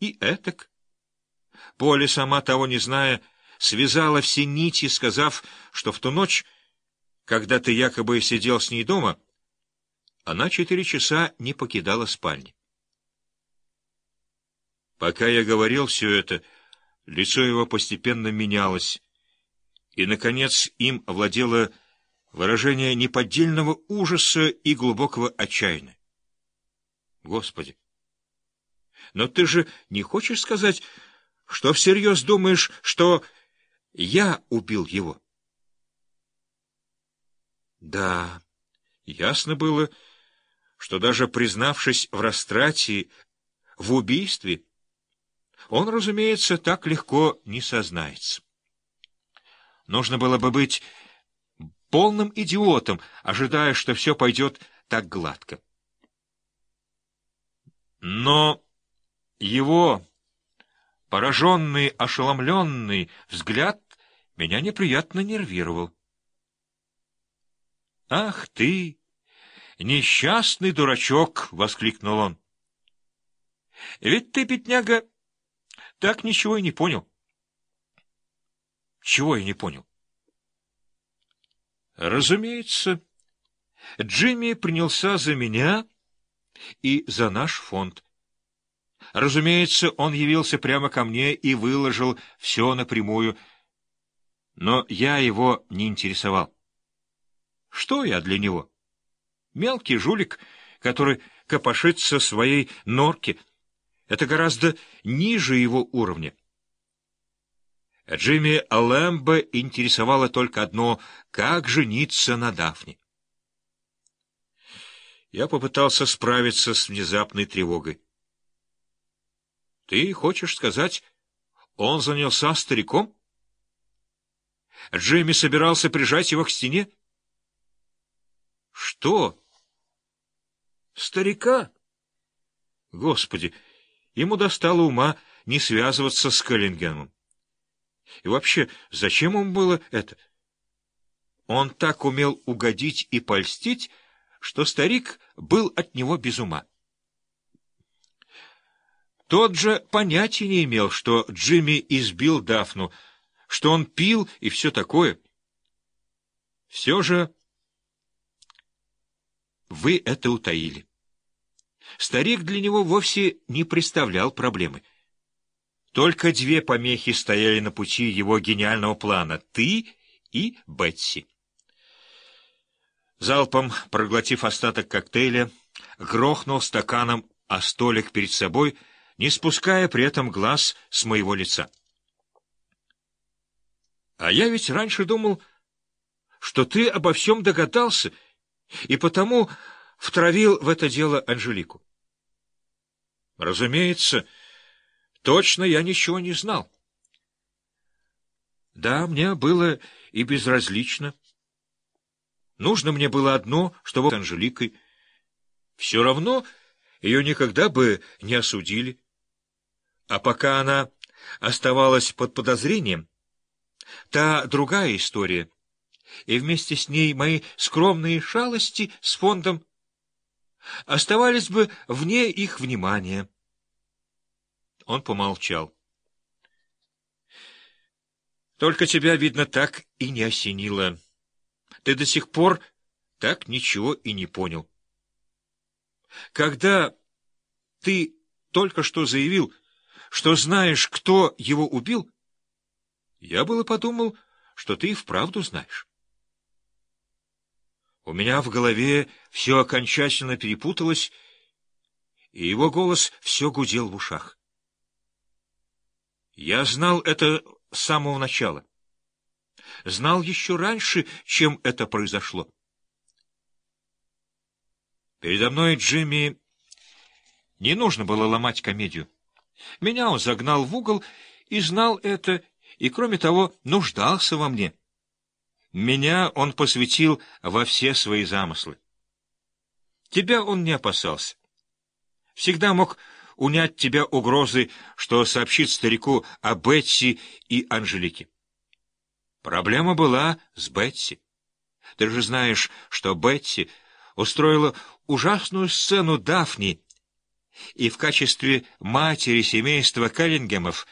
и этак. Поля, сама того не зная, связала все нити, сказав, что в ту ночь, когда ты якобы сидел с ней дома, она четыре часа не покидала спальни. Пока я говорил все это, лицо его постепенно менялось, и, наконец, им овладело выражение неподдельного ужаса и глубокого отчаяния. Господи! Но ты же не хочешь сказать, что всерьез думаешь, что я убил его? Да, ясно было, что даже признавшись в растрате, в убийстве, он, разумеется, так легко не сознается. Нужно было бы быть полным идиотом, ожидая, что все пойдет так гладко. Но его пораженный, ошеломленный взгляд меня неприятно нервировал. «Ах ты, несчастный дурачок!» — воскликнул он. «Ведь ты, бедняга, так ничего и не понял». «Чего я не понял?» «Разумеется, Джимми принялся за меня и за наш фонд. Разумеется, он явился прямо ко мне и выложил все напрямую, но я его не интересовал. Что я для него? Мелкий жулик, который копошится в своей норке. Это гораздо ниже его уровня. Джимми Лэмбо интересовало только одно — как жениться на Дафне. Я попытался справиться с внезапной тревогой. — Ты хочешь сказать, он занялся стариком? Джимми собирался прижать его к стене? — Что? — Старика? Господи, ему достало ума не связываться с Каллингемом. И вообще, зачем ему было это? Он так умел угодить и польстить, что старик был от него без ума. Тот же понятия не имел, что Джимми избил Дафну, что он пил и все такое. Все же вы это утаили. Старик для него вовсе не представлял проблемы. Только две помехи стояли на пути его гениального плана — ты и Бетси. Залпом, проглотив остаток коктейля, грохнул стаканом о столик перед собой, не спуская при этом глаз с моего лица. А я ведь раньше думал, что ты обо всем догадался, и потому втравил в это дело Анжелику. Разумеется, — Точно я ничего не знал. Да, мне было и безразлично. Нужно мне было одно, чтобы с Анжеликой. Все равно ее никогда бы не осудили. А пока она оставалась под подозрением, та другая история, и вместе с ней мои скромные шалости с фондом оставались бы вне их внимания. Он помолчал. Только тебя, видно, так и не осенило. Ты до сих пор так ничего и не понял. Когда ты только что заявил, что знаешь, кто его убил, я было подумал, что ты и вправду знаешь. У меня в голове все окончательно перепуталось, и его голос все гудел в ушах. Я знал это с самого начала. Знал еще раньше, чем это произошло. Передо мной Джимми не нужно было ломать комедию. Меня он загнал в угол и знал это, и, кроме того, нуждался во мне. Меня он посвятил во все свои замыслы. Тебя он не опасался. Всегда мог унять тебя угрозы, что сообщит старику о Бетси и Анжелике. Проблема была с Бетси. Ты же знаешь, что Бетси устроила ужасную сцену Дафни, и в качестве матери семейства Каллингемов